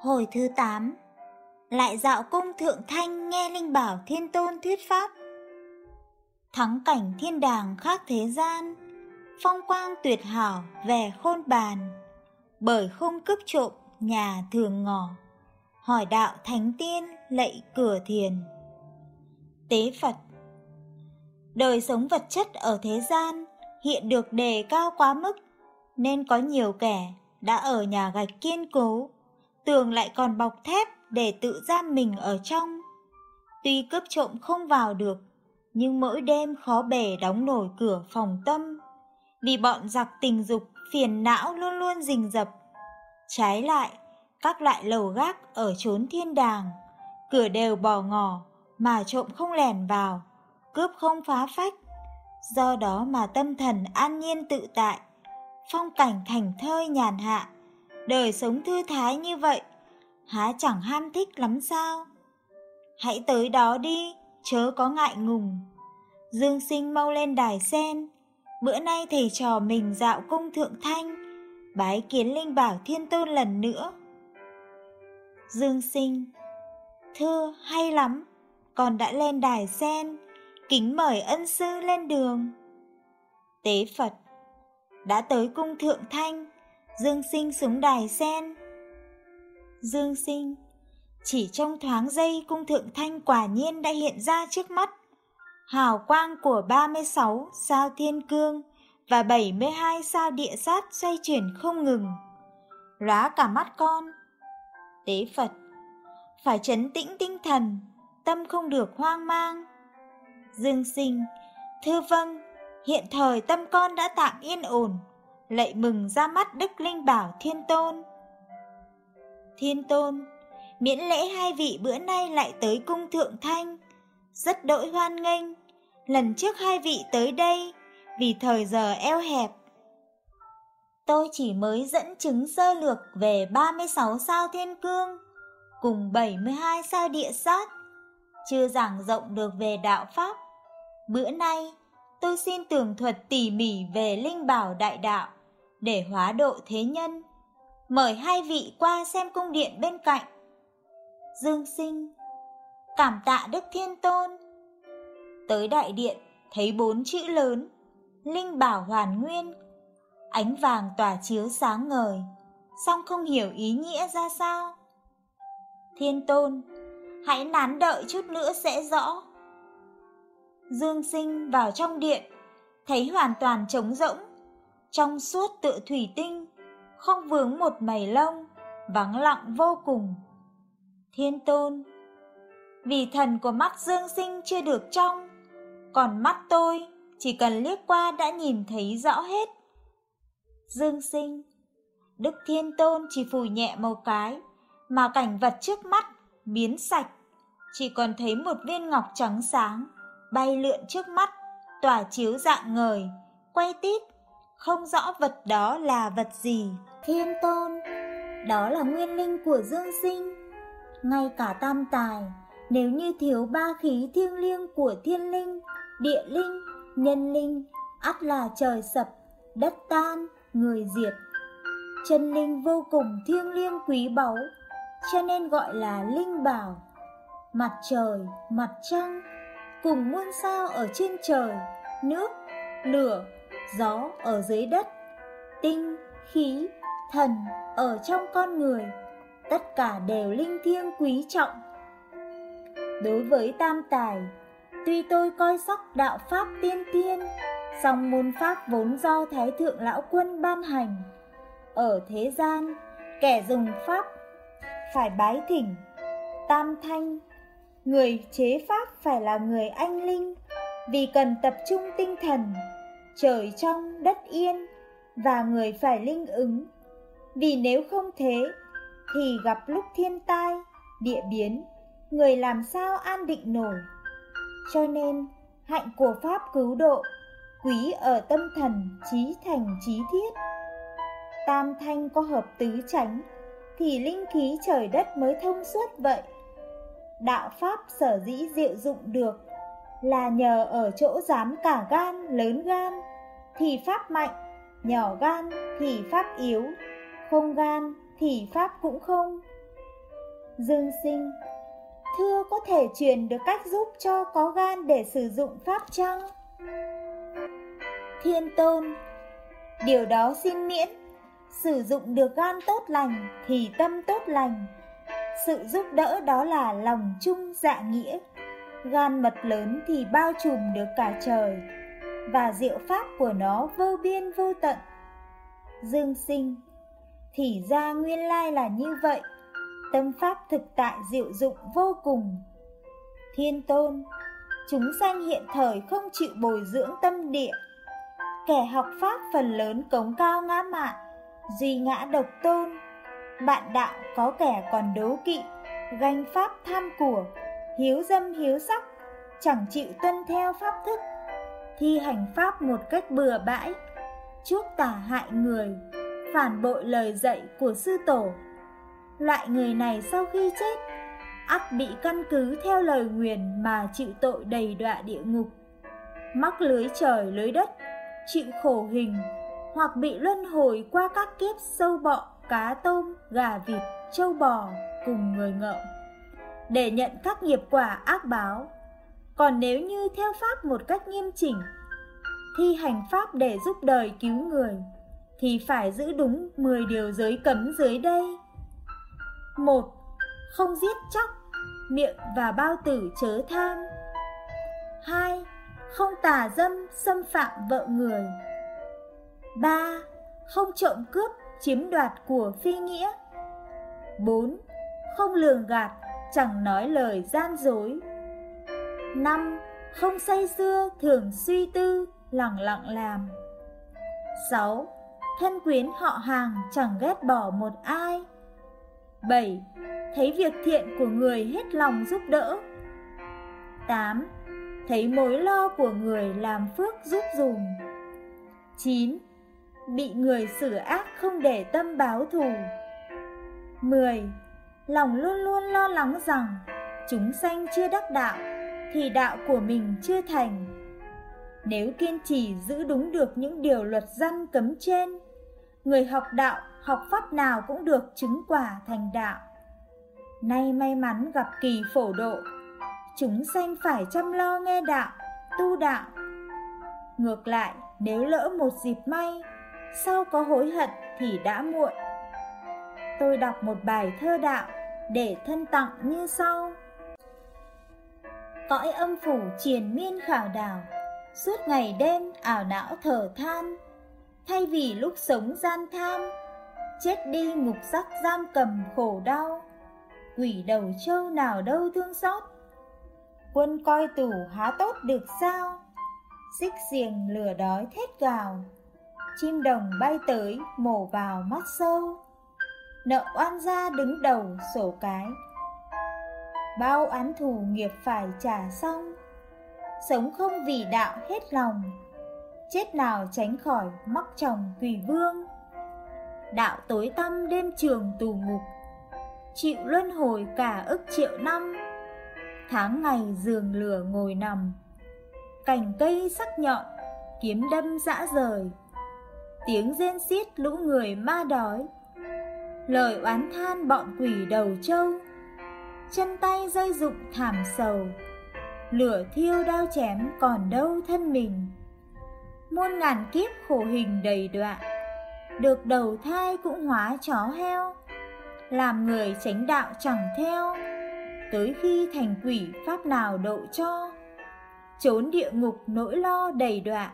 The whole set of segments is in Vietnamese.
Hồi thứ 8 Lại dạo cung thượng thanh nghe Linh Bảo Thiên Tôn thuyết pháp. Thắng cảnh thiên đàng khác thế gian, Phong quang tuyệt hảo về khôn bàn. Bởi không cướp trộm, nhà thường ngỏ. Hỏi đạo thánh tiên, lạy cửa thiền. Tế Phật. Đời sống vật chất ở thế gian hiện được đề cao quá mức, Nên có nhiều kẻ đã ở nhà gạch kiên cố tường lại còn bọc thép để tự giam mình ở trong. Tuy cướp trộm không vào được, nhưng mỗi đêm khó bể đóng nổi cửa phòng tâm, vì bọn giặc tình dục phiền não luôn luôn rình rập. Trái lại, các loại lầu gác ở chốn thiên đàng, cửa đều bỏ ngỏ mà trộm không lẻn vào, cướp không phá phách. Do đó mà tâm thần an nhiên tự tại, phong cảnh thành thơi nhàn hạ, đời sống thư thái như vậy, há chẳng ham thích lắm sao? Hãy tới đó đi, chớ có ngại ngùng. Dương sinh mau lên đài sen, bữa nay thầy trò mình dạo cung thượng thanh, bái kiến linh bảo thiên tôn lần nữa. Dương sinh, thưa hay lắm, con đã lên đài sen, kính mời ân sư lên đường. Tế Phật, đã tới cung thượng thanh, Dương sinh xuống đài sen. Dương sinh, chỉ trong thoáng giây cung thượng thanh quả nhiên đã hiện ra trước mắt. Hào quang của 36 sao thiên cương và 72 sao địa sát xoay chuyển không ngừng. Lóa cả mắt con. Tế Phật, phải chấn tĩnh tinh thần, tâm không được hoang mang. Dương sinh, thưa vâng, hiện thời tâm con đã tạm yên ổn lạy mừng ra mắt Đức Linh Bảo Thiên Tôn. Thiên Tôn, miễn lễ hai vị bữa nay lại tới cung Thượng Thanh, rất đỗi hoan nghênh. Lần trước hai vị tới đây, vì thời giờ eo hẹp. Tôi chỉ mới dẫn chứng sơ lược về 36 sao thiên cương, cùng 72 sao địa sát, chưa giảng rộng được về đạo Pháp. Bữa nay, tôi xin tường thuật tỉ mỉ về linh bảo đại đạo để hóa độ thế nhân. Mời hai vị qua xem cung điện bên cạnh. Dương sinh, cảm tạ Đức Thiên Tôn. Tới đại điện, thấy bốn chữ lớn, Linh Bảo Hoàn Nguyên. Ánh vàng tỏa chiếu sáng ngời, song không hiểu ý nghĩa ra sao. Thiên Tôn, hãy nán đợi chút nữa sẽ rõ. Dương sinh vào trong điện, thấy hoàn toàn trống rỗng, trong suốt tựa thủy tinh, không vướng một mảy lông, vắng lặng vô cùng. Thiên tôn Vì thần của mắt Dương Sinh chưa được trong, còn mắt tôi chỉ cần liếc qua đã nhìn thấy rõ hết. Dương Sinh Đức Thiên Tôn chỉ phủi nhẹ một cái, mà cảnh vật trước mắt biến sạch, chỉ còn thấy một viên ngọc trắng sáng bay lượn trước mắt, tỏa chiếu dạng ngời, quay tít không rõ vật đó là vật gì. Thiên tôn, đó là nguyên linh của dương sinh. Ngay cả tam tài, nếu như thiếu ba khí thiêng liêng của thiên linh, địa linh, nhân linh, ắt là trời sập, đất tan, người diệt. Chân linh vô cùng thiêng liêng quý báu, cho nên gọi là linh bảo. Mặt trời, mặt trăng, cùng muôn sao ở trên trời, nước, lửa, gió ở dưới đất, tinh, khí, thần ở trong con người, tất cả đều linh thiêng quý trọng. Đối với tam tài, tuy tôi coi sóc đạo pháp tiên tiên, song môn pháp vốn do Thái Thượng Lão Quân ban hành. Ở thế gian, kẻ dùng pháp phải bái thỉnh, tam thanh, người chế pháp phải là người anh linh, vì cần tập trung tinh thần trời trong đất yên và người phải linh ứng. Vì nếu không thế, thì gặp lúc thiên tai, địa biến, người làm sao an định nổi? Cho nên, hạnh của pháp cứu độ, quý ở tâm thần trí thành trí thiết. Tam thanh có hợp tứ chánh, thì linh khí trời đất mới thông suốt vậy. Đạo pháp sở dĩ diệu dụng được là nhờ ở chỗ dám cả gan lớn gan thì pháp mạnh, nhỏ gan thì pháp yếu, không gan thì pháp cũng không. Dương sinh Thưa có thể truyền được cách giúp cho có gan để sử dụng pháp chăng? Thiên tôn Điều đó xin miễn Sử dụng được gan tốt lành thì tâm tốt lành Sự giúp đỡ đó là lòng chung dạ nghĩa Gan mật lớn thì bao trùm được cả trời, Và diệu pháp của nó vô biên vô tận. Dương sinh, Thì ra nguyên lai là như vậy. Tâm pháp thực tại diệu dụng vô cùng. Thiên tôn, Chúng sanh hiện thời không chịu bồi dưỡng tâm địa. Kẻ học pháp phần lớn cống cao ngã mạn, Duy ngã độc tôn. Bạn đạo có kẻ còn đố kỵ Ganh pháp tham của. Hiếu dâm hiếu sắc, Chẳng chịu tuân theo pháp thức, Thi hành pháp một cách bừa bãi, Chuốc tả hại người, Phản bội lời dạy của sư tổ. Loại người này sau khi chết, ắt bị căn cứ theo lời nguyền mà chịu tội đầy đọa địa ngục, mắc lưới trời lưới đất, chịu khổ hình, hoặc bị luân hồi qua các kiếp sâu bọ, cá tôm, gà vịt, trâu bò cùng người ngợm để nhận các nghiệp quả ác báo còn nếu như theo pháp một cách nghiêm chỉnh thi hành pháp để giúp đời cứu người thì phải giữ đúng 10 điều giới cấm dưới đây một Không giết chóc, miệng và bao tử chớ tham 2. Không tà dâm, xâm phạm vợ người 3. Không trộm cướp, chiếm đoạt của phi nghĩa 4. Không lường gạt, chẳng nói lời gian dối 5. Không say xưa, thường suy tư, lặng lặng làm 6. Thân quyến họ hàng chẳng ghét bỏ một ai 7. Thấy việc thiện của người hết lòng giúp đỡ 8. Thấy mối lo của người làm phước giúp dùm 9. Bị người xử ác không để tâm báo thù 10. Lòng luôn luôn lo lắng rằng chúng sanh chưa đắc đạo thì đạo của mình chưa thành. Nếu kiên trì giữ đúng được những điều luật dân cấm trên, người học đạo học pháp nào cũng được chứng quả thành đạo. Nay may mắn gặp kỳ phổ độ, chúng sanh phải chăm lo nghe đạo, tu đạo. Ngược lại, nếu lỡ một dịp may, sau có hối hận thì đã muộn. Tôi đọc một bài thơ đạo để thân tặng như sau. Cõi âm phủ triền miên khảo đảo, suốt ngày đêm ảo não thở than, thay vì lúc sống gian tham, chết đi ngục sắc giam cầm khổ đau. Quỷ đầu trâu nào đâu thương xót. Quân coi tù há tốt được sao? Xích xiềng lửa đói thét gào. Chim đồng bay tới mổ vào mắt sâu nợ oan gia đứng đầu sổ cái. Bao án thù nghiệp phải trả xong. Sống không vì đạo hết lòng. Chết nào tránh khỏi mắc chồng quỷ vương. Đạo tối tăm đêm trường tù ngục. Chịu luân hồi cả ức triệu năm. Tháng ngày giường lửa ngồi nằm. Cành cây sắc nhọn, kiếm đâm dã rời. Tiếng rên xiết lũ người ma đói lời oán than bọn quỷ đầu trâu. Chân tay rơi dụng thảm sầu. Lửa thiêu đao chém còn đâu thân mình. Muôn ngàn kiếp khổ hình đầy đọa. Được đầu thai cũng hóa chó heo. Làm người tránh đạo chẳng theo. Tới khi thành quỷ pháp nào độ cho. Trốn địa ngục nỗi lo đầy đọa.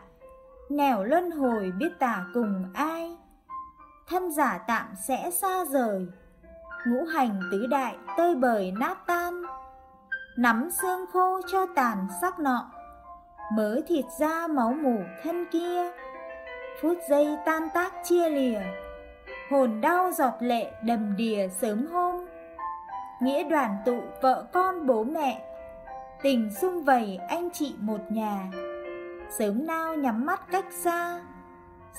Nẻo luân hồi biết tả cùng ai thân giả tạm sẽ xa rời. Ngũ hành tứ đại tơi bời nát tan. Nắm xương khô cho tàn sắc nọ. Mớ thịt da máu mủ thân kia. Phút giây tan tác chia lìa. Hồn đau giọt lệ đầm đìa sớm hôm. Nghĩa đoàn tụ vợ con bố mẹ. Tình sum vầy anh chị một nhà. Sớm nao nhắm mắt cách xa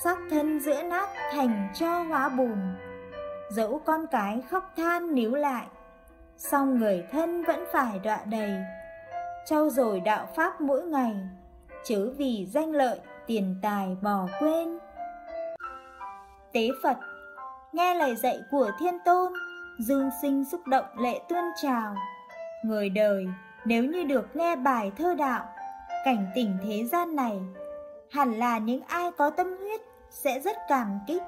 xác thân giữa nát thành cho hóa bùn. Dẫu con cái khóc than níu lại song người thân vẫn phải đọa đầy. Trau dồi đạo pháp mỗi ngày chớ vì danh lợi tiền tài bỏ quên. Tế phật nghe lời dạy của thiên tôn Dương sinh xúc động lệ tuôn trào. Người đời nếu như được nghe bài thơ đạo, cảnh tỉnh thế gian này, hẳn là những ai có tâm huyết sẽ rất cảm kích.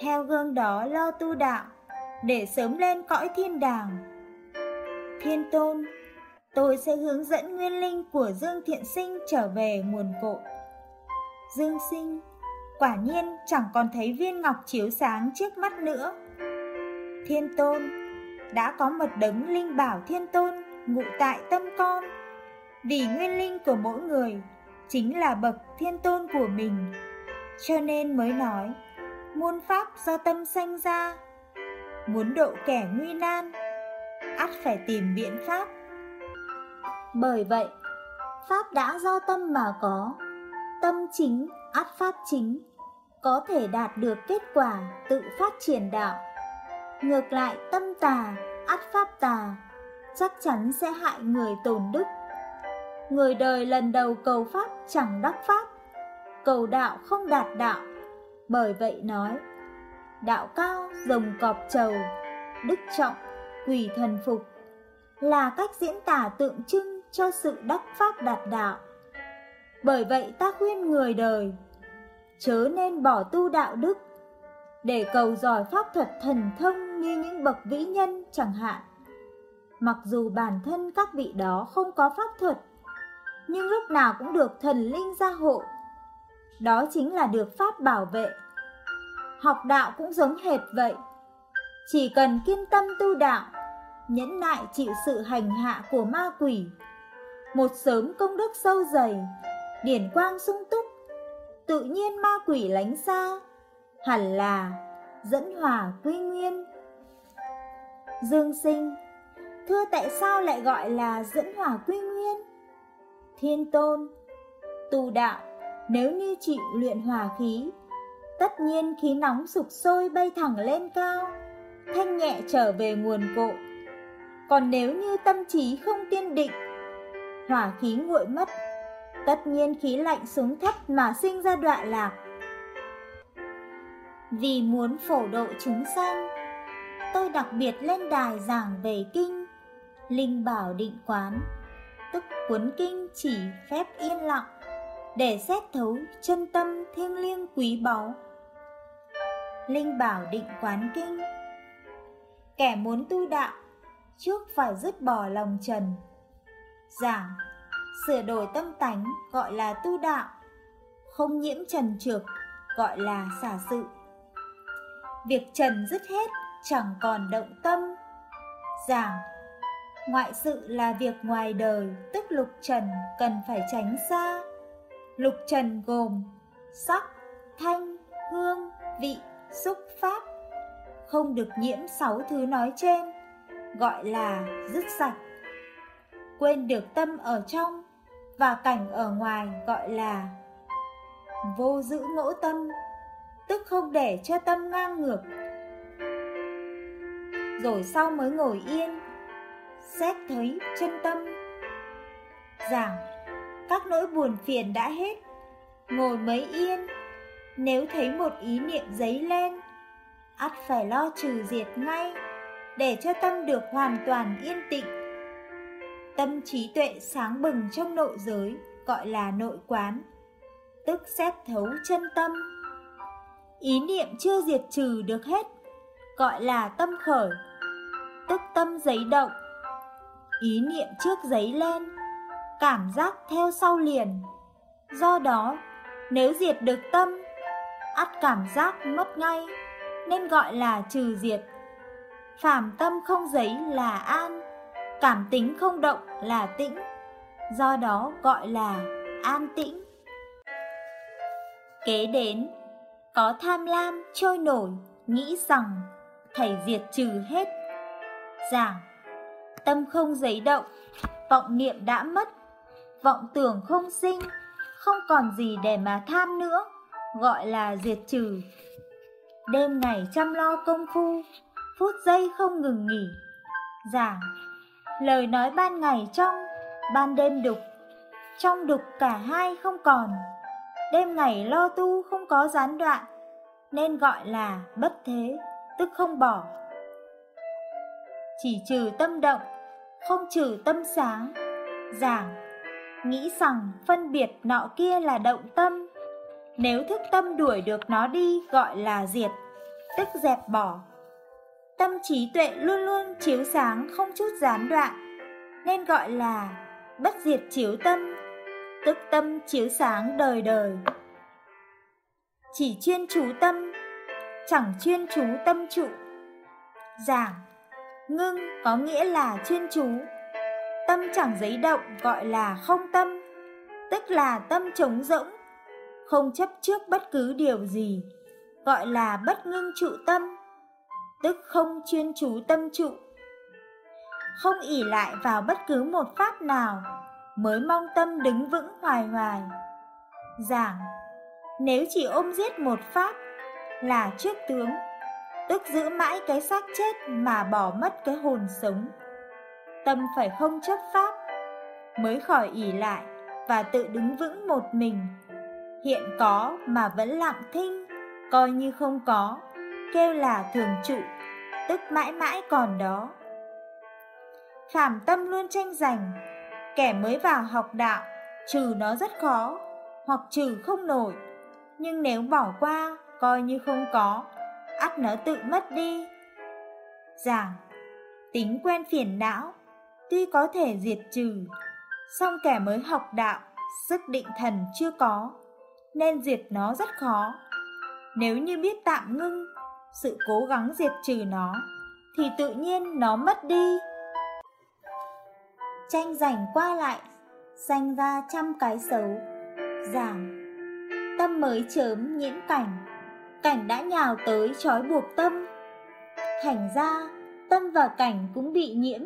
Theo gương đó lo tu đạo, để sớm lên cõi thiên đàng. Thiên tôn, tôi sẽ hướng dẫn nguyên linh của Dương Thiện Sinh trở về nguồn cội. Dương Sinh, quả nhiên chẳng còn thấy viên ngọc chiếu sáng trước mắt nữa. Thiên Tôn, đã có một đấng linh bảo Thiên Tôn ngụ tại tâm con. Vì nguyên linh của mỗi người chính là bậc Thiên Tôn của mình, cho nên mới nói, muôn pháp do tâm sanh ra, muốn độ kẻ nguy nan, ắt phải tìm biện pháp. Bởi vậy, pháp đã do tâm mà có, tâm chính ắt pháp chính, có thể đạt được kết quả tự phát triển đạo. Ngược lại tâm tà, ắt pháp tà, chắc chắn sẽ hại người tổn đức. Người đời lần đầu cầu pháp chẳng đắc pháp, cầu đạo không đạt đạo. Bởi vậy nói, đạo cao rồng cọp trầu, đức trọng, quỷ thần phục, là cách diễn tả tượng trưng cho sự đắc pháp đạt đạo. Bởi vậy ta khuyên người đời, chớ nên bỏ tu đạo đức, để cầu giỏi pháp thuật thần thông như những bậc vĩ nhân chẳng hạn. Mặc dù bản thân các vị đó không có pháp thuật, nhưng lúc nào cũng được thần linh gia hộ. Đó chính là được pháp bảo vệ. Học đạo cũng giống hệt vậy. Chỉ cần kiên tâm tu đạo, nhẫn nại chịu sự hành hạ của ma quỷ, một sớm công đức sâu dày, điển quang sung túc, tự nhiên ma quỷ lánh xa, hẳn là dẫn hòa quy nguyên. Dương sinh, thưa tại sao lại gọi là dẫn hòa quy nguyên? Thiên tôn, tu đạo, nếu như chịu luyện hòa khí, tất nhiên khí nóng sục sôi bay thẳng lên cao, thanh nhẹ trở về nguồn cội. Còn nếu như tâm trí không tiên định, hỏa khí nguội mất, tất nhiên khí lạnh xuống thấp mà sinh ra đoạn lạc. Vì muốn phổ độ chúng sanh, tôi đặc biệt lên đài giảng về kinh, linh bảo định quán, tức cuốn kinh chỉ phép yên lặng, để xét thấu chân tâm thiêng liêng quý báu. Linh bảo định quán kinh Kẻ muốn tu đạo, trước phải dứt bỏ lòng trần. Giảng sửa đổi tâm tánh gọi là tu đạo, không nhiễm trần trược gọi là xả sự. Việc trần dứt hết chẳng còn động tâm. Giảng, ngoại sự là việc ngoài đời, tức lục trần cần phải tránh xa. Lục trần gồm sắc, thanh, hương, vị, xúc pháp. Không được nhiễm sáu thứ nói trên, gọi là dứt sạch. Quên được tâm ở trong và cảnh ở ngoài gọi là vô giữ ngỗ tâm, tức không để cho tâm ngang ngược. Rồi sau mới ngồi yên, xét thấy chân tâm. Giảng, các nỗi buồn phiền đã hết, ngồi mấy yên, nếu thấy một ý niệm dấy lên, ắt phải lo trừ diệt ngay, để cho tâm được hoàn toàn yên tịnh Tâm trí tuệ sáng bừng trong nội giới gọi là nội quán, tức xét thấu chân tâm. Ý niệm chưa diệt trừ được hết, gọi là tâm khởi, tức tâm giấy động. Ý niệm trước giấy lên, cảm giác theo sau liền. Do đó, nếu diệt được tâm, ắt cảm giác mất ngay, nên gọi là trừ diệt. phạm tâm không giấy là an, cảm tính không động là tĩnh, do đó gọi là an tĩnh. Kế đến, có tham lam trôi nổi, nghĩ rằng thầy diệt trừ hết. Giảng, tâm không giấy động, vọng niệm đã mất, vọng tưởng không sinh, không còn gì để mà tham nữa, gọi là diệt trừ. Đêm ngày chăm lo công phu, phút giây không ngừng nghỉ. Giảng, Lời nói ban ngày trong, ban đêm đục, trong đục cả hai không còn. Đêm ngày lo tu không có gián đoạn, nên gọi là bất thế, tức không bỏ. chỉ trừ tâm động, không trừ tâm sáng. Giảng, nghĩ rằng phân biệt nọ kia là động tâm. Nếu thức tâm đuổi được nó đi gọi là diệt, tức dẹp bỏ. Tâm trí tuệ luôn luôn chiếu sáng không chút gián đoạn, nên gọi là bất diệt chiếu tâm, tức tâm chiếu sáng đời đời. Chỉ chuyên chú tâm, chẳng chuyên chú tâm trụ. Giảng, ngưng có nghĩa là chuyên chú, tâm chẳng giấy động gọi là không tâm, tức là tâm trống rỗng, không chấp trước bất cứ điều gì, gọi là bất ngưng trụ tâm, tức không chuyên chú tâm trụ. Không ỉ lại vào bất cứ một pháp nào, mới mong tâm đứng vững hoài hoài. Giảng, nếu chỉ ôm giết một pháp là trước tướng, tức giữ mãi cái xác chết mà bỏ mất cái hồn sống. Tâm phải không chấp pháp, mới khỏi ỉ lại và tự đứng vững một mình. Hiện có mà vẫn lặng thinh, coi như không có, kêu là thường trụ, tức mãi mãi còn đó. Khảm tâm luôn tranh giành, kẻ mới vào học đạo, trừ nó rất khó, hoặc trừ không nổi. Nhưng nếu bỏ qua, coi như không có, ắt nó tự mất đi. Giảng, tính quen phiền não, tuy có thể diệt trừ, song kẻ mới học đạo, sức định thần chưa có, nên diệt nó rất khó. Nếu như biết tạm ngưng, sự cố gắng diệt trừ nó, thì tự nhiên nó mất đi. Tranh giành qua lại, sanh ra trăm cái xấu. Giảng, tâm mới chớm nhiễm cảnh, cảnh đã nhào tới trói buộc tâm. Thành ra, tâm và cảnh cũng bị nhiễm.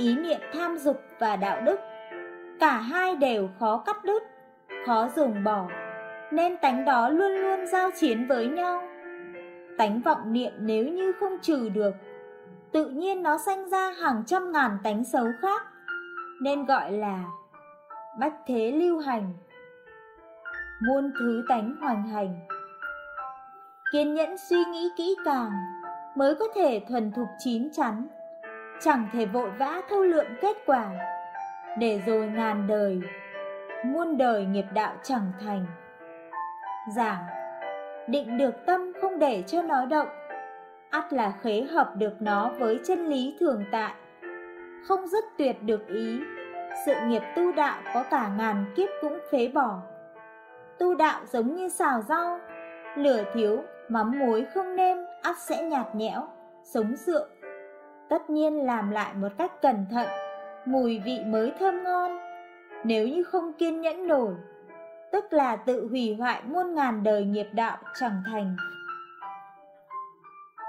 Ý niệm tham dục và đạo đức, cả hai đều khó cắt đứt, khó dùng bỏ, nên tánh đó luôn luôn giao chiến với nhau. Tánh vọng niệm nếu như không trừ được, tự nhiên nó sanh ra hàng trăm ngàn tánh xấu khác, nên gọi là bách thế lưu hành muôn thứ tánh hoành hành. Kiên nhẫn suy nghĩ kỹ càng mới có thể thuần thục chín chắn, chẳng thể vội vã thâu lượng kết quả, để rồi ngàn đời, muôn đời nghiệp đạo chẳng thành. Giảng, định được tâm không để cho nó động, ắt là khế hợp được nó với chân lý thường tại, không dứt tuyệt được ý, sự nghiệp tu đạo có cả ngàn kiếp cũng phế bỏ tu đạo giống như xào rau, lửa thiếu, mắm muối không nêm, ắt sẽ nhạt nhẽo, sống rượu. Tất nhiên làm lại một cách cẩn thận, mùi vị mới thơm ngon. Nếu như không kiên nhẫn nổi, tức là tự hủy hoại muôn ngàn đời nghiệp đạo chẳng thành.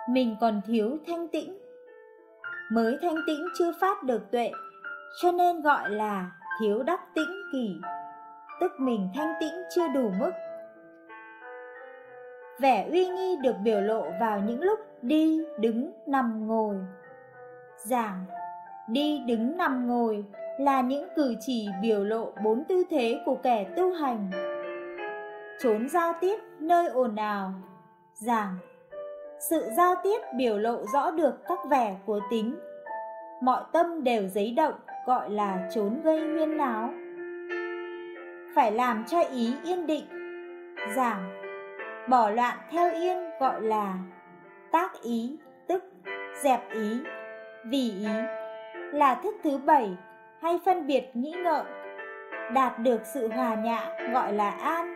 Mình còn thiếu thanh tĩnh, mới thanh tĩnh chưa phát được tuệ, cho nên gọi là thiếu đắc tĩnh kỷ tức mình thanh tĩnh chưa đủ mức. Vẻ uy nghi được biểu lộ vào những lúc đi, đứng, nằm, ngồi. Giảng, đi, đứng, nằm, ngồi là những cử chỉ biểu lộ bốn tư thế của kẻ tu hành. Trốn giao tiếp nơi ồn ào. Giảng, sự giao tiếp biểu lộ rõ được các vẻ của tính. Mọi tâm đều giấy động gọi là trốn gây huyên náo phải làm cho ý yên định. Giảng, bỏ loạn theo yên gọi là tác ý, tức dẹp ý, vì ý, là thức thứ bảy hay phân biệt nghĩ ngợi. Đạt được sự hòa nhã gọi là an,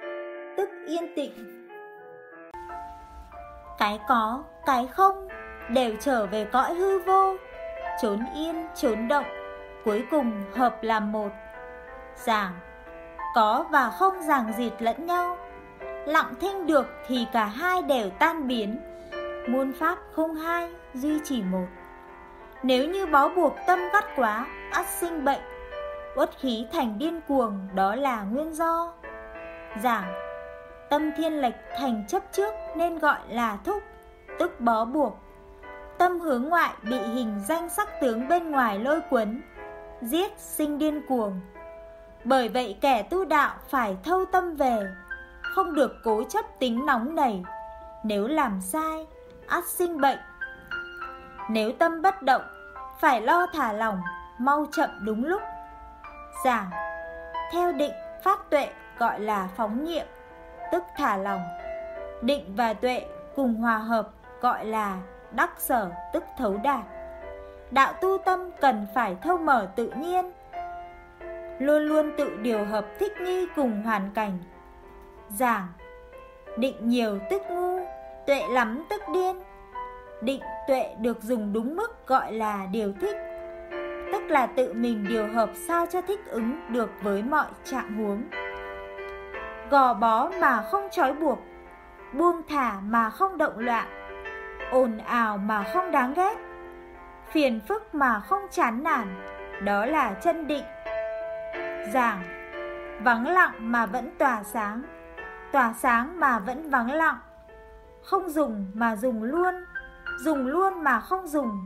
tức yên tĩnh. Cái có, cái không đều trở về cõi hư vô, trốn yên, trốn động, cuối cùng hợp làm một. Giảng có và không giảng dịt lẫn nhau. Lặng thinh được thì cả hai đều tan biến, muôn pháp không hai, duy chỉ một. Nếu như bó buộc tâm gắt quá, ắt sinh bệnh, uất khí thành điên cuồng, đó là nguyên do. Giảng, tâm thiên lệch thành chấp trước nên gọi là thúc, tức bó buộc. Tâm hướng ngoại bị hình danh sắc tướng bên ngoài lôi cuốn, giết sinh điên cuồng, bởi vậy kẻ tu đạo phải thâu tâm về, không được cố chấp tính nóng nảy. Nếu làm sai, ắt sinh bệnh. Nếu tâm bất động, phải lo thả lỏng, mau chậm đúng lúc. Giảng Theo định phát tuệ gọi là phóng nhiệm, tức thả lỏng. Định và tuệ cùng hòa hợp gọi là đắc sở tức thấu đạt. Đạo tu tâm cần phải thâu mở tự nhiên, luôn luôn tự điều hợp thích nghi cùng hoàn cảnh. Giảng Định nhiều tức ngu, tuệ lắm tức điên. Định tuệ được dùng đúng mức gọi là điều thích, tức là tự mình điều hợp sao cho thích ứng được với mọi trạng huống. Gò bó mà không trói buộc, buông thả mà không động loạn, ồn ào mà không đáng ghét, phiền phức mà không chán nản, đó là chân định. Giảng, vắng lặng mà vẫn tỏa sáng, tỏa sáng mà vẫn vắng lặng, không dùng mà dùng luôn, dùng luôn mà không dùng,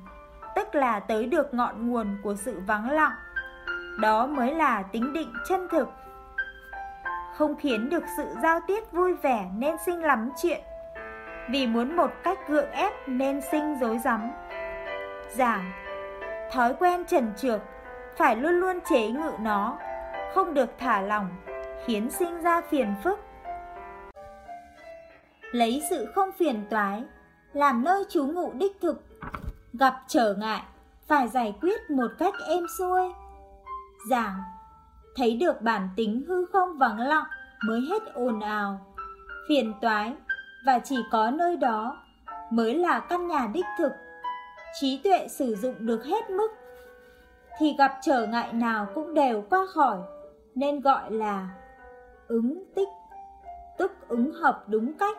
tức là tới được ngọn nguồn của sự vắng lặng. Đó mới là tính định chân thực. Không khiến được sự giao tiếp vui vẻ nên sinh lắm chuyện, vì muốn một cách gượng ép nên sinh dối rắm. Giảng, thói quen trần trược, phải luôn luôn chế ngự nó, không được thả lỏng, khiến sinh ra phiền phức lấy sự không phiền toái làm nơi trú ngụ đích thực. Gặp trở ngại, phải giải quyết một cách êm xuôi. Giảng, thấy được bản tính hư không vắng lặng, mới hết ồn ào, phiền toái, và chỉ có nơi đó mới là căn nhà đích thực. Trí tuệ sử dụng được hết mức, thì gặp trở ngại nào cũng đều qua khỏi, nên gọi là ứng tích, tức ứng hợp đúng cách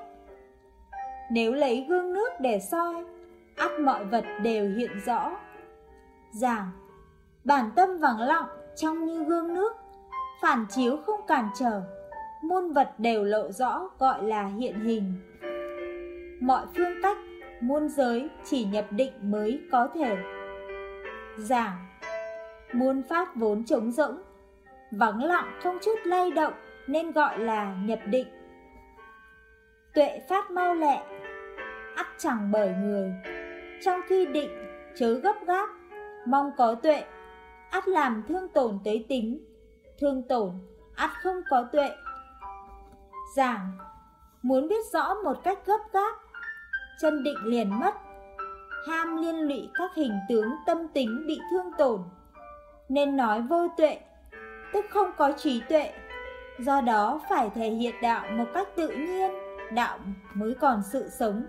nếu lấy gương nước để soi, ắt mọi vật đều hiện rõ. Giảng, bản tâm vắng lặng trong như gương nước, phản chiếu không cản trở, muôn vật đều lộ rõ gọi là hiện hình. Mọi phương cách, muôn giới chỉ nhập định mới có thể. Giảng, muôn pháp vốn trống rỗng, vắng lặng không chút lay động nên gọi là nhập định. Tuệ phát mau lẹ, chẳng bởi người. Trong khi định, chớ gấp gáp, mong có tuệ, ắt làm thương tổn tới tính. Thương tổn, ắt không có tuệ. Giảng, muốn biết rõ một cách gấp gáp, chân định liền mất. Ham liên lụy các hình tướng tâm tính bị thương tổn, nên nói vô tuệ, tức không có trí tuệ. Do đó phải thể hiện đạo một cách tự nhiên, đạo mới còn sự sống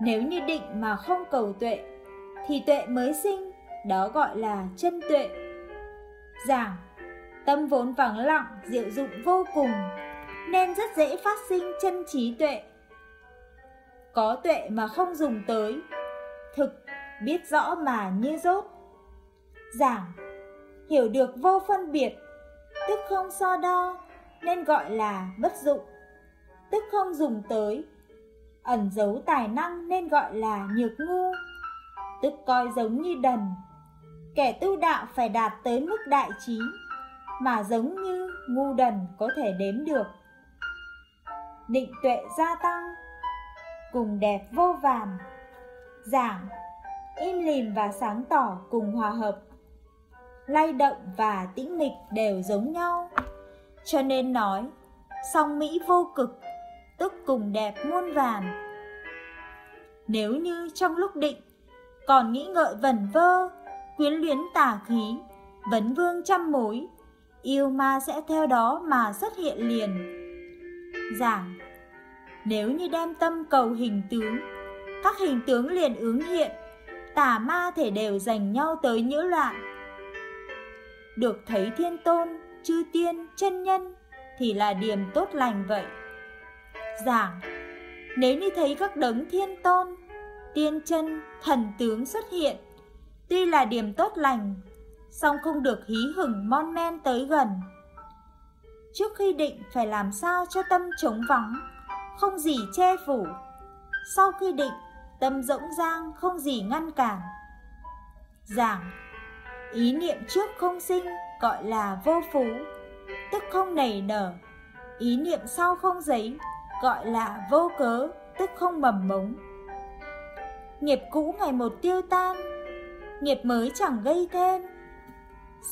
nếu như định mà không cầu tuệ, thì tuệ mới sinh, đó gọi là chân tuệ. Giảng, tâm vốn vắng lặng, diệu dụng vô cùng, nên rất dễ phát sinh chân trí tuệ. Có tuệ mà không dùng tới, thực biết rõ mà như rốt. Giảng, hiểu được vô phân biệt, tức không so đo, nên gọi là bất dụng, tức không dùng tới, ẩn giấu tài năng nên gọi là nhược ngu, tức coi giống như đần. Kẻ tu đạo phải đạt tới mức đại trí, mà giống như ngu đần có thể đếm được. Định tuệ gia tăng, cùng đẹp vô vàn, giảng, im lìm và sáng tỏ cùng hòa hợp, lay động và tĩnh mịch đều giống nhau, cho nên nói song mỹ vô cực tức cùng đẹp muôn vàn. Nếu như trong lúc định còn nghĩ ngợi vẩn vơ, quyến luyến tà khí, vấn vương trăm mối, yêu ma sẽ theo đó mà xuất hiện liền. Giảng, nếu như đem tâm cầu hình tướng, các hình tướng liền ứng hiện, tà ma thể đều dành nhau tới nhiễu loạn. Được thấy thiên tôn, chư tiên, chân nhân thì là điềm tốt lành vậy giảng. Nếu như thấy các đấng thiên tôn, tiên chân, thần tướng xuất hiện, tuy là điểm tốt lành, song không được hí hửng mon men tới gần. Trước khi định phải làm sao cho tâm trống vắng, không gì che phủ. Sau khi định, tâm rỗng rang, không gì ngăn cản. Giảng. Ý niệm trước không sinh, gọi là vô phú, tức không nảy nở. Ý niệm sau không giấy gọi là vô cớ, tức không mầm mống. Nghiệp cũ ngày một tiêu tan, nghiệp mới chẳng gây thêm.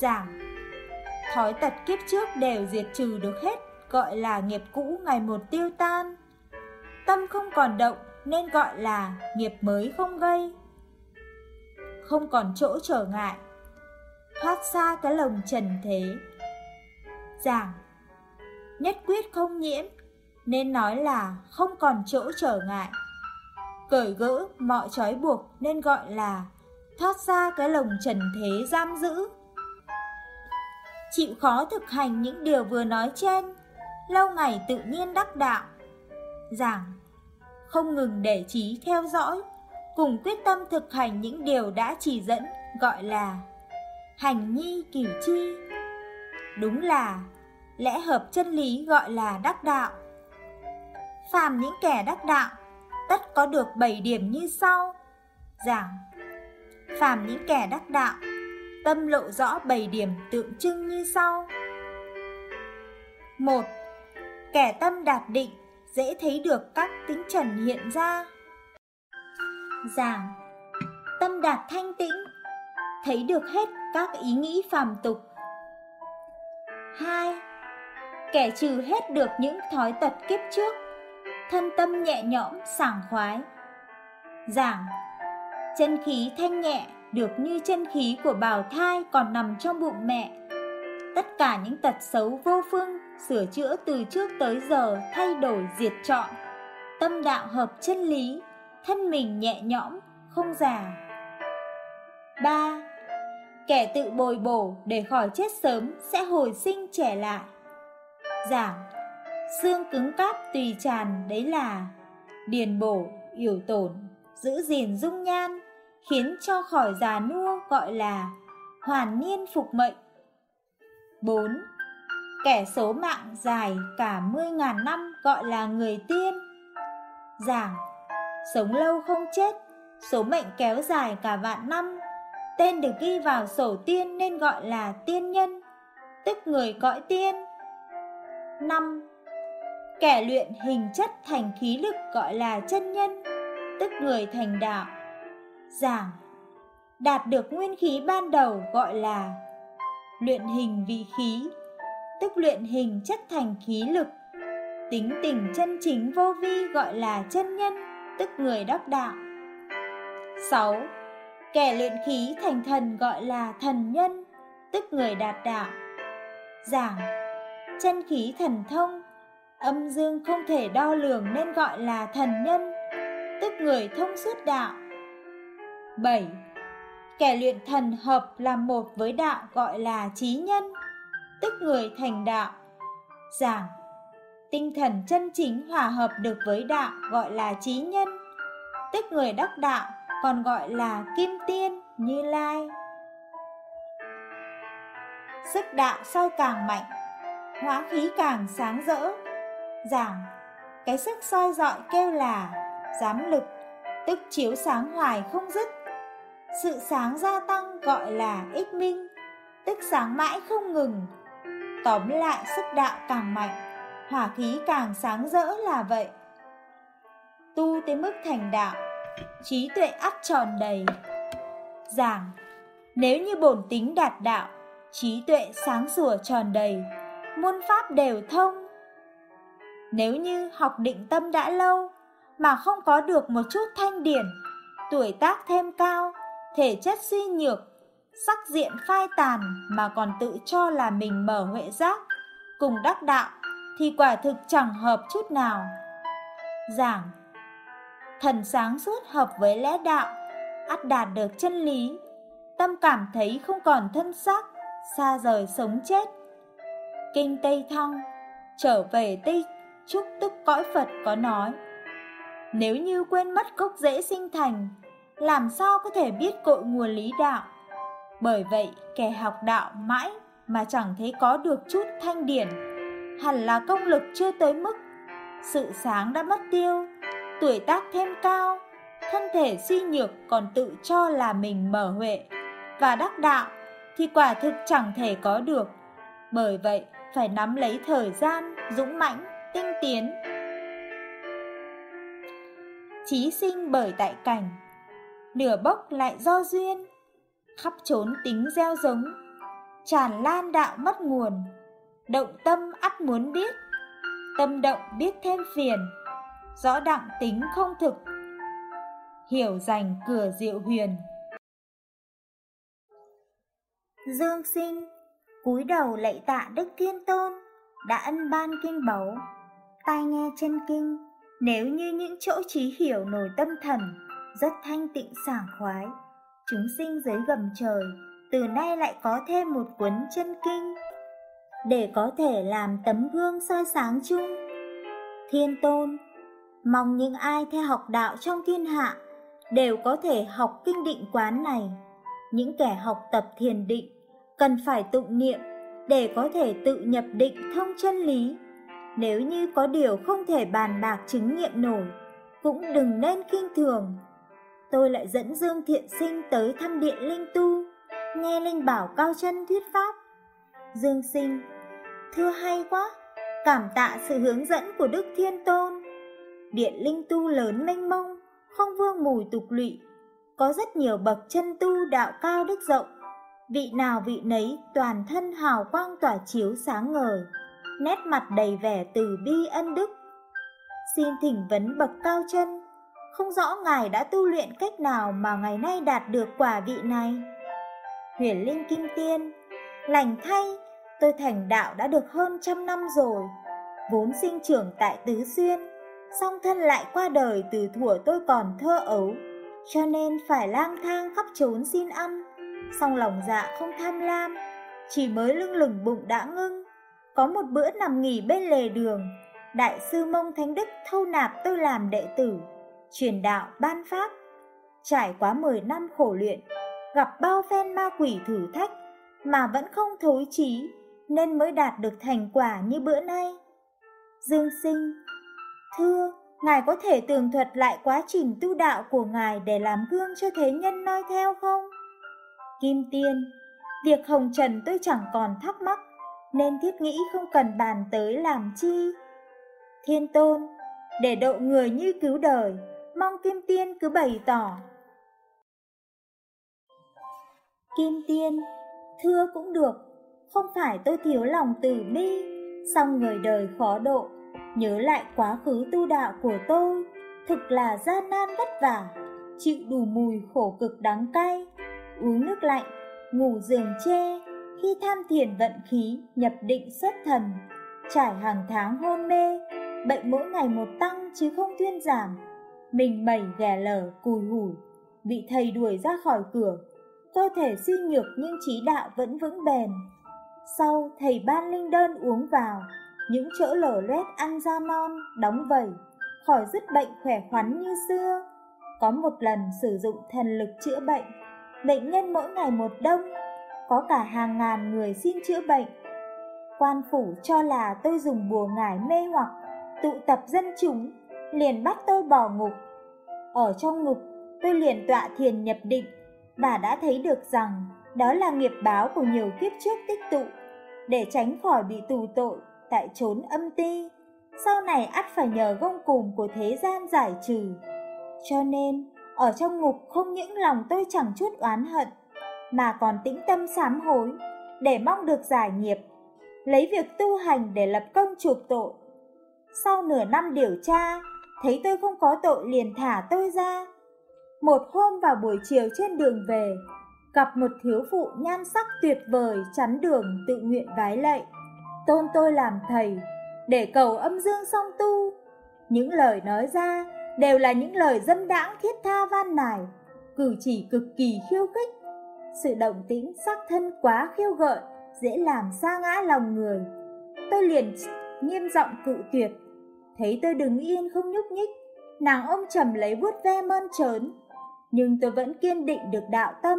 Giảng Thói tật kiếp trước đều diệt trừ được hết, gọi là nghiệp cũ ngày một tiêu tan. Tâm không còn động nên gọi là nghiệp mới không gây. Không còn chỗ trở ngại, thoát xa cái lồng trần thế. Giảng Nhất quyết không nhiễm, nên nói là không còn chỗ trở ngại. Cởi gỡ mọi trói buộc nên gọi là thoát ra cái lồng trần thế giam giữ. Chịu khó thực hành những điều vừa nói trên, lâu ngày tự nhiên đắc đạo. Giảng, không ngừng để trí theo dõi, cùng quyết tâm thực hành những điều đã chỉ dẫn gọi là hành nhi cửu chi. Đúng là lẽ hợp chân lý gọi là đắc đạo. Phàm những kẻ đắc đạo, tất có được 7 điểm như sau. Giảng Phàm những kẻ đắc đạo, tâm lộ rõ 7 điểm tượng trưng như sau. 1. Kẻ tâm đạt định, dễ thấy được các tính trần hiện ra. Giảng Tâm đạt thanh tĩnh, thấy được hết các ý nghĩ phàm tục. 2. Kẻ trừ hết được những thói tật kiếp trước, thân tâm nhẹ nhõm, sảng khoái. Giảng Chân khí thanh nhẹ được như chân khí của bào thai còn nằm trong bụng mẹ. Tất cả những tật xấu vô phương sửa chữa từ trước tới giờ thay đổi diệt trọn. Tâm đạo hợp chân lý, thân mình nhẹ nhõm, không già. 3. Kẻ tự bồi bổ để khỏi chết sớm sẽ hồi sinh trẻ lại. Giảng Xương cứng cáp tùy tràn đấy là Điền bổ, yểu tổn, giữ gìn dung nhan khiến cho khỏi già nua gọi là hoàn niên phục mệnh. 4. Kẻ số mạng dài cả mươi ngàn năm gọi là người tiên. Giảng, sống lâu không chết, số mệnh kéo dài cả vạn năm, tên được ghi vào sổ tiên nên gọi là tiên nhân, tức người cõi tiên. 5. Kẻ luyện hình chất thành khí lực gọi là chân nhân, tức người thành đạo. Giảng. Đạt được nguyên khí ban đầu gọi là luyện hình vị khí tức luyện hình chất thành khí lực. Tính tình chân chính vô vi gọi là chân nhân tức người đắc đạo. 6. Kẻ luyện khí thành thần gọi là thần nhân tức người đạt đạo. Giảng. Chân khí thần thông âm dương không thể đo lường nên gọi là thần nhân tức người thông suốt đạo 7. Kẻ luyện thần hợp làm một với đạo gọi là trí nhân, tức người thành đạo. Giảng Tinh thần chân chính hòa hợp được với đạo gọi là trí nhân, tức người đắc đạo còn gọi là kim tiên, như lai. Sức đạo sau càng mạnh, hóa khí càng sáng rỡ. Giảng Cái sức soi dọi kêu là giám lực, tức chiếu sáng hoài không dứt sự sáng gia tăng gọi là ích minh, tức sáng mãi không ngừng. Tóm lại sức đạo càng mạnh, hỏa khí càng sáng rỡ là vậy. Tu tới mức thành đạo, trí tuệ ắt tròn đầy. Giảng, nếu như bổn tính đạt đạo, trí tuệ sáng sủa tròn đầy, muôn pháp đều thông. Nếu như học định tâm đã lâu, mà không có được một chút thanh điển, tuổi tác thêm cao, thể chất suy nhược, sắc diện phai tàn mà còn tự cho là mình mở huệ giác, cùng đắc đạo thì quả thực chẳng hợp chút nào. Giảng Thần sáng suốt hợp với lẽ đạo, ắt đạt được chân lý, tâm cảm thấy không còn thân xác, xa rời sống chết. Kinh Tây Thăng, trở về Tây Trúc tức cõi Phật có nói, nếu như quên mất gốc dễ sinh thành, làm sao có thể biết cội nguồn lý đạo. Bởi vậy, kẻ học đạo mãi mà chẳng thấy có được chút thanh điển, hẳn là công lực chưa tới mức. Sự sáng đã mất tiêu, tuổi tác thêm cao, thân thể suy nhược còn tự cho là mình mở huệ, và đắc đạo thì quả thực chẳng thể có được. Bởi vậy, phải nắm lấy thời gian, dũng mãnh, tinh tiến. Chí sinh bởi tại cảnh nửa bốc lại do duyên. khắp trốn tính gieo giống, tràn lan đạo mất nguồn, động tâm ắt muốn biết, tâm động biết thêm phiền, rõ đặng tính không thực, hiểu dành cửa diệu huyền. Dương sinh, cúi đầu lạy tạ Đức Thiên Tôn, đã ân ban kinh báu, tai nghe chân kinh, nếu như những chỗ trí hiểu nổi tâm thần, rất thanh tịnh sảng khoái. Chúng sinh dưới gầm trời, từ nay lại có thêm một cuốn chân kinh, để có thể làm tấm gương soi sáng chung. Thiên Tôn, mong những ai theo học đạo trong thiên hạ đều có thể học kinh định quán này. Những kẻ học tập thiền định cần phải tụng niệm để có thể tự nhập định thông chân lý. Nếu như có điều không thể bàn bạc chứng nghiệm nổi, cũng đừng nên kinh thường. Tôi lại dẫn Dương Thiện Sinh tới thăm điện Linh Tu, nghe Linh bảo cao chân thuyết pháp. Dương Sinh, thưa hay quá, cảm tạ sự hướng dẫn của Đức Thiên Tôn. Điện Linh Tu lớn mênh mông, không vương mùi tục lụy, có rất nhiều bậc chân tu đạo cao đức rộng, vị nào vị nấy toàn thân hào quang tỏa chiếu sáng ngời, nét mặt đầy vẻ từ bi ân đức. Xin thỉnh vấn bậc cao chân, không rõ ngài đã tu luyện cách nào mà ngày nay đạt được quả vị này. Huyền Linh Kim Tiên, lành thay, tôi thành đạo đã được hơn trăm năm rồi, vốn sinh trưởng tại Tứ Xuyên, song thân lại qua đời từ thuở tôi còn thơ ấu, cho nên phải lang thang khắp trốn xin ăn song lòng dạ không tham lam, chỉ mới lưng lửng bụng đã ngưng. Có một bữa nằm nghỉ bên lề đường, Đại sư Mông Thánh Đức thâu nạp tôi làm đệ tử, truyền đạo ban pháp. Trải quá 10 năm khổ luyện, gặp bao phen ma quỷ thử thách mà vẫn không thối chí, nên mới đạt được thành quả như bữa nay. Dương Sinh, thưa, Ngài có thể tường thuật lại quá trình tu đạo của Ngài để làm gương cho thế nhân noi theo không? Kim Tiên, việc hồng trần tôi chẳng còn thắc mắc, nên thiết nghĩ không cần bàn tới làm chi. Thiên Tôn, để độ người như cứu đời, mong Kim Tiên cứ bày tỏ. Kim Tiên, thưa cũng được, không phải tôi thiếu lòng từ bi, song người đời khó độ, nhớ lại quá khứ tu đạo của tôi, thực là gian nan vất vả, chịu đủ mùi khổ cực đắng cay, uống nước lạnh, ngủ giường tre, khi tham thiền vận khí, nhập định xuất thần, trải hàng tháng hôn mê, bệnh mỗi ngày một tăng chứ không thuyên giảm. Mình mẩy ghẻ lở, cùi hủi, bị thầy đuổi ra khỏi cửa, cơ thể suy nhược nhưng trí đạo vẫn vững bền. Sau, thầy ban linh đơn uống vào, những chỗ lở loét ăn da non, đóng vẩy, khỏi dứt bệnh khỏe khoắn như xưa. Có một lần sử dụng thần lực chữa bệnh, bệnh nhân mỗi ngày một đông, có cả hàng ngàn người xin chữa bệnh. Quan phủ cho là tôi dùng bùa ngải mê hoặc, tụ tập dân chúng, liền bắt tôi bỏ ngục. Ở trong ngục, tôi liền tọa thiền nhập định, bà đã thấy được rằng đó là nghiệp báo của nhiều kiếp trước tích tụ, để tránh khỏi bị tù tội tại chốn âm ti. Sau này ắt phải nhờ gông cùm của thế gian giải trừ. Cho nên, ở trong ngục không những lòng tôi chẳng chút oán hận, mà còn tĩnh tâm sám hối, để mong được giải nghiệp, lấy việc tu hành để lập công chuộc tội. Sau nửa năm điều tra, thấy tôi không có tội liền thả tôi ra. Một hôm vào buổi chiều trên đường về, gặp một thiếu phụ nhan sắc tuyệt vời chắn đường tự nguyện vái lạy, tôn tôi làm thầy, để cầu âm dương song tu. Những lời nói ra đều là những lời dâm đãng thiết tha van nài, cử chỉ cực kỳ khiêu khích. Sự động tĩnh sắc thân quá khiêu gợi, dễ làm xa ngã lòng người. Tôi liền nghiêm giọng cự tuyệt, thấy tôi đứng yên không nhúc nhích, nàng ôm trầm lấy vuốt ve mơn trớn, nhưng tôi vẫn kiên định được đạo tâm.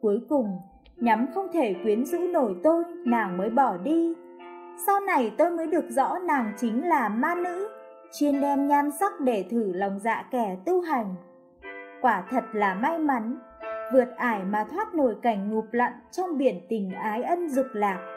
Cuối cùng, nhắm không thể quyến rũ nổi tôi, nàng mới bỏ đi. Sau này tôi mới được rõ nàng chính là ma nữ, chuyên đem nhan sắc để thử lòng dạ kẻ tu hành. Quả thật là may mắn, vượt ải mà thoát nổi cảnh ngụp lặn trong biển tình ái ân dục lạc.